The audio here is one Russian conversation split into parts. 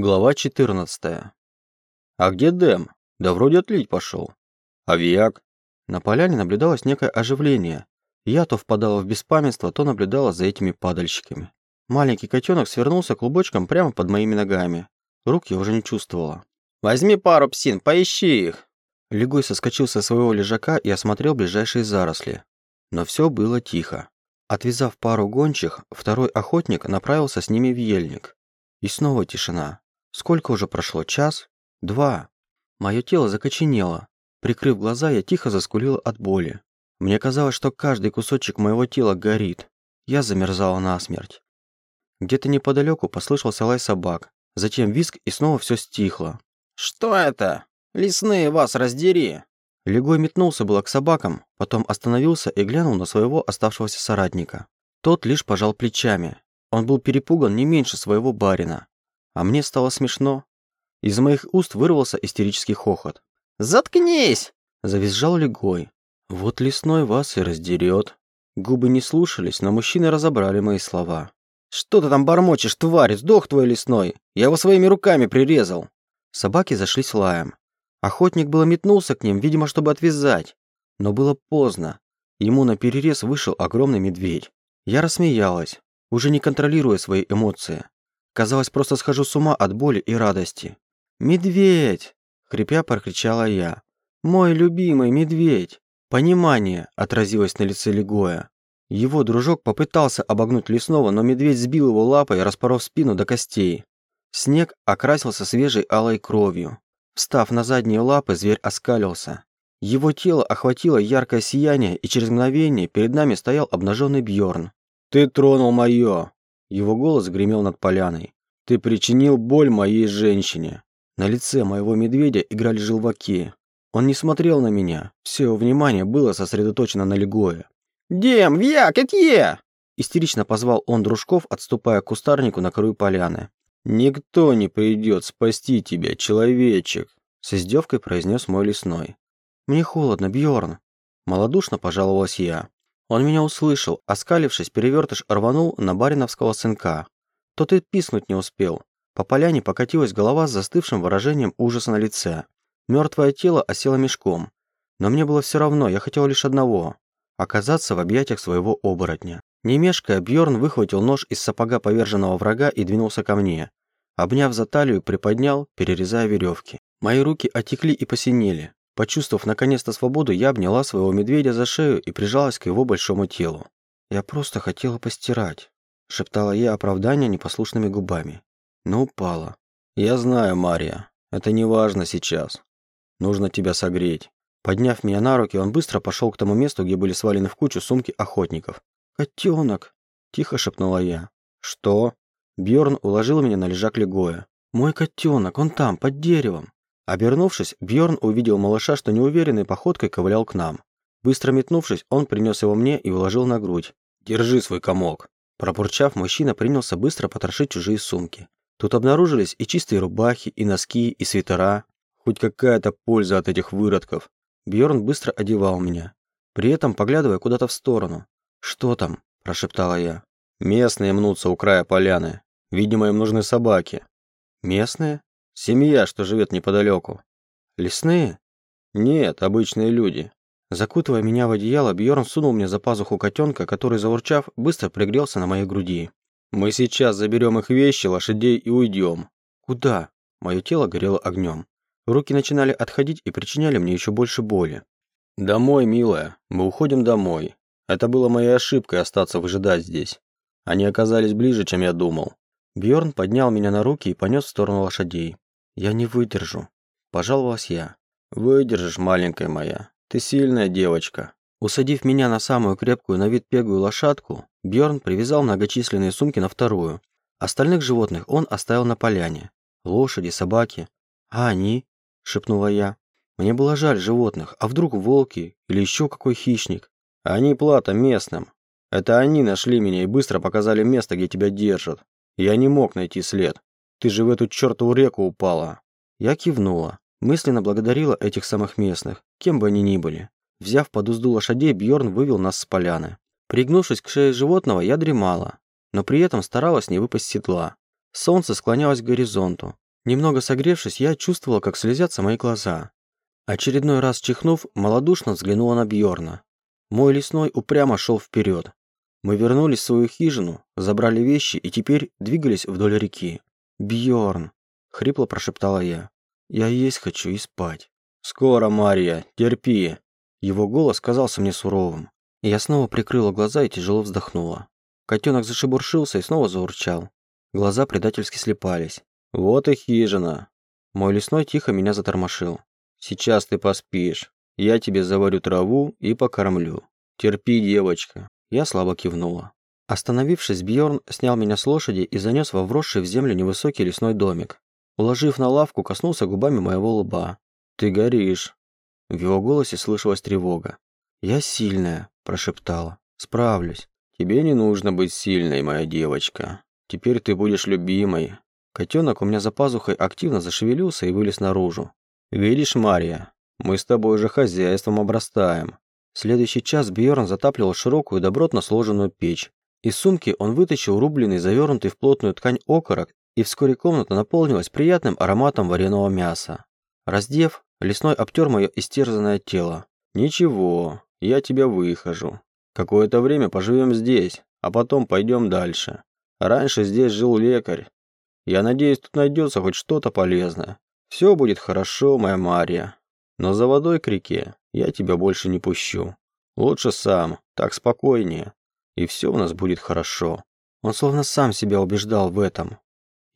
Глава 14. А где Дэм? Да вроде отлить пошел. Авиак? На поляне наблюдалось некое оживление. Я то впадала в беспамятство, то наблюдала за этими падальщиками. Маленький котенок свернулся клубочком прямо под моими ногами. Рук я уже не чувствовала. «Возьми пару псин, поищи их!» Легой соскочил со своего лежака и осмотрел ближайшие заросли. Но все было тихо. Отвязав пару гончих, второй охотник направился с ними в ельник. И снова тишина. Сколько уже прошло? Час? Два? Мое тело закоченело. Прикрыв глаза, я тихо заскулила от боли. Мне казалось, что каждый кусочек моего тела горит. Я замерзала насмерть. Где-то неподалеку послышался лай собак. Затем визг, и снова все стихло. «Что это? Лесные вас раздери!» Легой метнулся было к собакам, потом остановился и глянул на своего оставшегося соратника. Тот лишь пожал плечами. Он был перепуган не меньше своего барина. А мне стало смешно. Из моих уст вырвался истерический хохот. «Заткнись!» – завизжал Легой. «Вот лесной вас и раздерет». Губы не слушались, но мужчины разобрали мои слова. «Что ты там бормочешь, тварь? Сдох твой лесной! Я его своими руками прирезал!» Собаки зашлись лаем. Охотник было метнулся к ним, видимо, чтобы отвязать. Но было поздно. Ему на перерез вышел огромный медведь. Я рассмеялась, уже не контролируя свои эмоции. Казалось, просто схожу с ума от боли и радости. «Медведь!» – хрипя прокричала я. «Мой любимый медведь!» Понимание отразилось на лице Легоя. Его дружок попытался обогнуть лесного, но медведь сбил его лапой, распоров спину до костей. Снег окрасился свежей алой кровью. Встав на задние лапы, зверь оскалился. Его тело охватило яркое сияние, и через мгновение перед нами стоял обнаженный Бьорн. «Ты тронул мое!» Его голос гремел над поляной. «Ты причинил боль моей женщине!» На лице моего медведя играли желваки. Он не смотрел на меня. Все его внимание было сосредоточено на Легое. «Дем, вяк, этье!» Истерично позвал он дружков, отступая к кустарнику на краю поляны. «Никто не придет спасти тебя, человечек!» С издевкой произнес мой лесной. «Мне холодно, Бьорн. Молодушно пожаловалась я. Он меня услышал, оскалившись, перевертыш рванул на бариновского сынка. Тот и писнуть не успел. По поляне покатилась голова с застывшим выражением ужаса на лице. Мертвое тело осело мешком. Но мне было все равно, я хотел лишь одного – оказаться в объятиях своего оборотня. Не мешкая, Бьорн выхватил нож из сапога поверженного врага и двинулся ко мне. Обняв за талию, приподнял, перерезая веревки. Мои руки отекли и посинели. Почувствовав наконец-то свободу, я обняла своего медведя за шею и прижалась к его большому телу. «Я просто хотела постирать», – шептала я оправдание непослушными губами. Но упала. «Я знаю, Мария. Это не важно сейчас. Нужно тебя согреть». Подняв меня на руки, он быстро пошел к тому месту, где были свалены в кучу сумки охотников. «Котенок!» – тихо шепнула я. «Что?» Бьорн уложил меня на лежак Легоя. «Мой котенок, он там, под деревом!» Обернувшись, Бьорн увидел малыша, что неуверенной походкой ковылял к нам. Быстро метнувшись, он принес его мне и уложил на грудь. «Держи свой комок!» Пробурчав, мужчина принялся быстро потрошить чужие сумки. Тут обнаружились и чистые рубахи, и носки, и свитера. Хоть какая-то польза от этих выродков. Бьорн быстро одевал меня, при этом поглядывая куда-то в сторону. «Что там?» – прошептала я. «Местные мнутся у края поляны. Видимо, им нужны собаки». «Местные?» Семья, что живет неподалеку. Лесные? Нет, обычные люди. Закутывая меня в одеяло, Бьорн сунул мне за пазуху котенка, который, заурчав, быстро пригрелся на моей груди. Мы сейчас заберем их вещи, лошадей и уйдем. Куда? Мое тело горело огнем. Руки начинали отходить и причиняли мне еще больше боли. Домой, милая. Мы уходим домой. Это было моей ошибкой остаться выжидать здесь. Они оказались ближе, чем я думал. Бьорн поднял меня на руки и понес в сторону лошадей. «Я не выдержу», – пожаловалась я. «Выдержишь, маленькая моя. Ты сильная девочка». Усадив меня на самую крепкую на вид пегую лошадку, Бьорн привязал многочисленные сумки на вторую. Остальных животных он оставил на поляне. Лошади, собаки. «А они?» – шепнула я. Мне было жаль животных, а вдруг волки или еще какой хищник? Они плата местным. Это они нашли меня и быстро показали место, где тебя держат. Я не мог найти след. Ты же в эту чертову реку упала». Я кивнула, мысленно благодарила этих самых местных, кем бы они ни были. Взяв под узду лошадей, Бьорн вывел нас с поляны. Пригнувшись к шее животного, я дремала, но при этом старалась не выпасть седла. Солнце склонялось к горизонту. Немного согревшись, я чувствовала, как слезятся мои глаза. Очередной раз чихнув, малодушно взглянула на Бьорна. Мой лесной упрямо шел вперед. Мы вернулись в свою хижину, забрали вещи и теперь двигались вдоль реки. Бьорн, хрипло прошептала я. Я есть хочу и спать. Скоро, Мария, терпи. Его голос казался мне суровым. Я снова прикрыла глаза и тяжело вздохнула. Котенок зашебуршился и снова заурчал. Глаза предательски слепались. Вот и хижина. Мой лесной тихо меня затормошил. Сейчас ты поспишь. Я тебе заварю траву и покормлю. Терпи, девочка. Я слабо кивнула. Остановившись, Бьорн снял меня с лошади и занес во вросший в землю невысокий лесной домик. Уложив на лавку, коснулся губами моего лба. «Ты горишь». В его голосе слышалась тревога. «Я сильная», – прошептала. «Справлюсь». «Тебе не нужно быть сильной, моя девочка. Теперь ты будешь любимой». Котенок у меня за пазухой активно зашевелился и вылез наружу. «Видишь, Мария, мы с тобой уже хозяйством обрастаем». следующий час Бьорн затапливал широкую добротно сложенную печь. Из сумки он вытащил рубленый, завернутый в плотную ткань окорок, и вскоре комната наполнилась приятным ароматом вареного мяса. Раздев, лесной обтер мое истерзанное тело. «Ничего, я тебя выхожу. Какое-то время поживем здесь, а потом пойдем дальше. Раньше здесь жил лекарь. Я надеюсь, тут найдется хоть что-то полезное. Все будет хорошо, моя Мария. Но за водой к реке я тебя больше не пущу. Лучше сам, так спокойнее. И все у нас будет хорошо. Он словно сам себя убеждал в этом.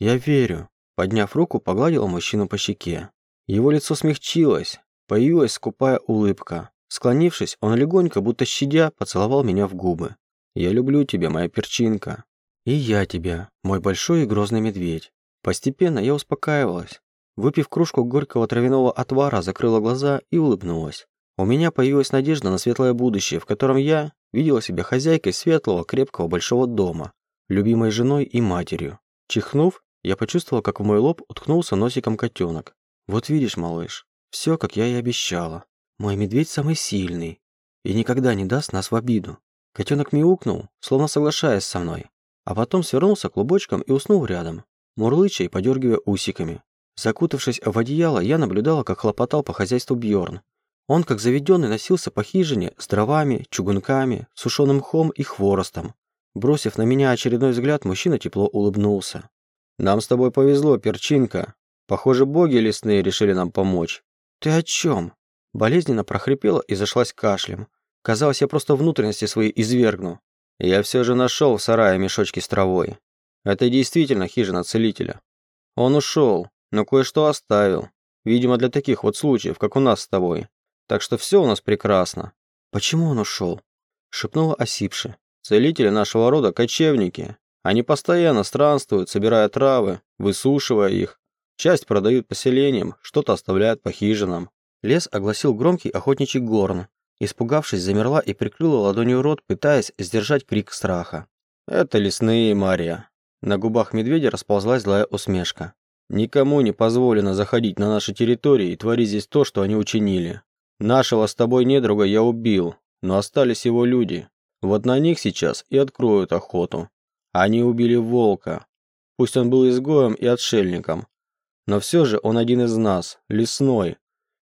Я верю. Подняв руку, погладила мужчину по щеке. Его лицо смягчилось, появилась скупая улыбка. Склонившись, он легонько, будто щадя, поцеловал меня в губы. «Я люблю тебя, моя перчинка». «И я тебя, мой большой и грозный медведь». Постепенно я успокаивалась. Выпив кружку горького травяного отвара, закрыла глаза и улыбнулась. У меня появилась надежда на светлое будущее, в котором я видела себя хозяйкой светлого, крепкого большого дома, любимой женой и матерью. Чихнув, я почувствовала, как в мой лоб уткнулся носиком котенок. «Вот видишь, малыш, все, как я и обещала. Мой медведь самый сильный и никогда не даст нас в обиду». Котенок мяукнул, словно соглашаясь со мной, а потом свернулся клубочком и уснул рядом, мурлыча и подергивая усиками. Закутавшись в одеяло, я наблюдала, как хлопотал по хозяйству Бьорн. Он, как заведенный, носился по хижине с дровами, чугунками, сушеным мхом и хворостом. Бросив на меня очередной взгляд, мужчина тепло улыбнулся. «Нам с тобой повезло, перчинка. Похоже, боги лесные решили нам помочь». «Ты о чем?» Болезненно прохрипела и зашлась кашлем. Казалось, я просто внутренности свои извергну. Я все же нашел в сарае мешочки с травой. Это действительно хижина целителя. Он ушел, но кое-что оставил. Видимо, для таких вот случаев, как у нас с тобой. Так что все у нас прекрасно. Почему он ушел? Шепнула осипши. Целители нашего рода – кочевники. Они постоянно странствуют, собирая травы, высушивая их. Часть продают поселениям, что-то оставляют по хижинам. Лес огласил громкий охотничий горн. Испугавшись, замерла и прикрыла ладонью рот, пытаясь сдержать крик страха. «Это лесные, Мария». На губах медведя расползлась злая усмешка. «Никому не позволено заходить на наши территории и творить здесь то, что они учинили. Нашего с тобой недруга я убил, но остались его люди. Вот на них сейчас и откроют охоту. Они убили волка. Пусть он был изгоем и отшельником. Но все же он один из нас, лесной.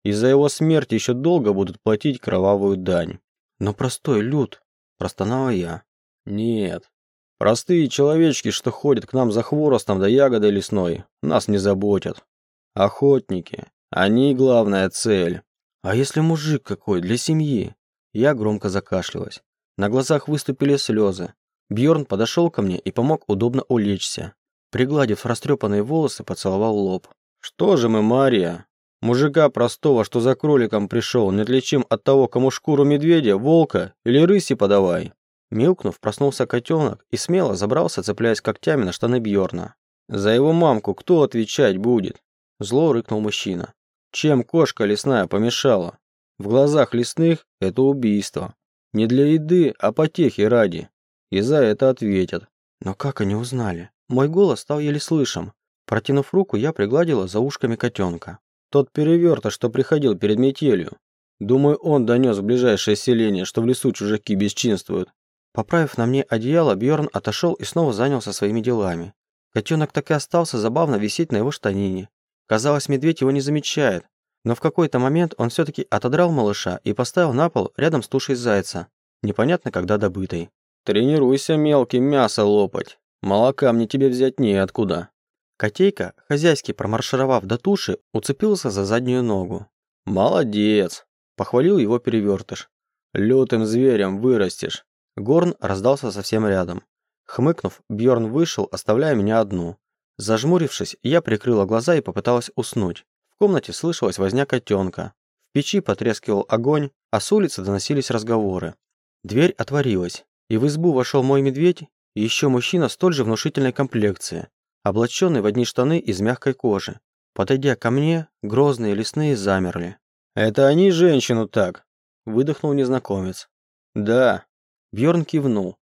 И за его смерть еще долго будут платить кровавую дань. Но простой люд, простонала я. Нет. Простые человечки, что ходят к нам за хворостом да ягодой лесной, нас не заботят. Охотники. Они главная цель. А если мужик какой, для семьи? Я громко закашлялась. На глазах выступили слезы. Бьорн подошел ко мне и помог удобно улечься. Пригладив растрепанные волосы, поцеловал лоб. «Что же мы, Мария? Мужика простого, что за кроликом пришел, не отличим от того, кому шкуру медведя, волка или рыси подавай». Милкнув, проснулся котенок и смело забрался, цепляясь когтями на штаны Бьорна. «За его мамку кто отвечать будет?» Зло рыкнул мужчина. «Чем кошка лесная помешала? В глазах лесных это убийство. Не для еды, а потехи ради. И за это ответят. Но как они узнали? Мой голос стал еле слышим. Протянув руку, я пригладила за ушками котенка. Тот переверта, что приходил перед метелью. Думаю, он донес в ближайшее селение, что в лесу чужаки бесчинствуют. Поправив на мне одеяло, Бьорн отошел и снова занялся своими делами. Котенок так и остался забавно висеть на его штанине. Казалось, медведь его не замечает, но в какой-то момент он все-таки отодрал малыша и поставил на пол рядом с тушей зайца, непонятно когда добытой. «Тренируйся, мелкий, мясо лопать. Молока мне тебе взять неоткуда». Котейка, хозяйски промаршировав до туши, уцепился за заднюю ногу. «Молодец!» – похвалил его перевертыш. «Лютым зверем вырастешь». Горн раздался совсем рядом. Хмыкнув, Бьорн вышел, оставляя меня одну. Зажмурившись, я прикрыла глаза и попыталась уснуть. В комнате слышалась возня котенка. В печи потрескивал огонь, а с улицы доносились разговоры. Дверь отворилась, и в избу вошел мой медведь и еще мужчина столь же внушительной комплекции облаченный в одни штаны из мягкой кожи. Подойдя ко мне, грозные лесные замерли. «Это они женщину так?» – выдохнул незнакомец. «Да». Бьорн кивнул.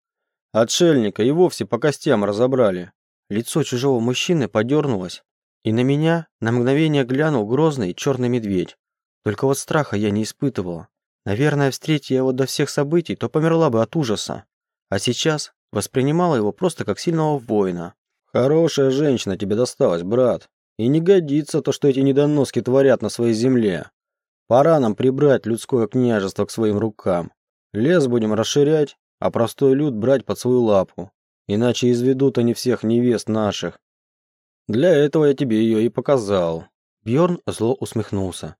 «Отшельника и вовсе по костям разобрали». Лицо чужого мужчины подернулось, и на меня на мгновение глянул грозный черный медведь. Только вот страха я не испытывала. Наверное, встретив я его до всех событий, то померла бы от ужаса. А сейчас воспринимала его просто как сильного воина, Хорошая женщина тебе досталась, брат. И не годится то, что эти недоноски творят на своей земле. Пора нам прибрать людское княжество к своим рукам. Лес будем расширять, а простой люд брать под свою лапу. Иначе изведут они всех невест наших. Для этого я тебе ее и показал. Бьорн зло усмехнулся.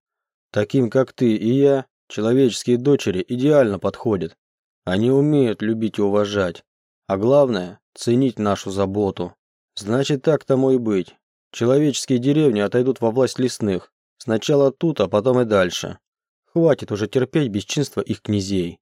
Таким, как ты и я, человеческие дочери идеально подходят. Они умеют любить и уважать. А главное, ценить нашу заботу. Значит, так тому и быть. Человеческие деревни отойдут во власть лесных. Сначала тут, а потом и дальше. Хватит уже терпеть бесчинство их князей.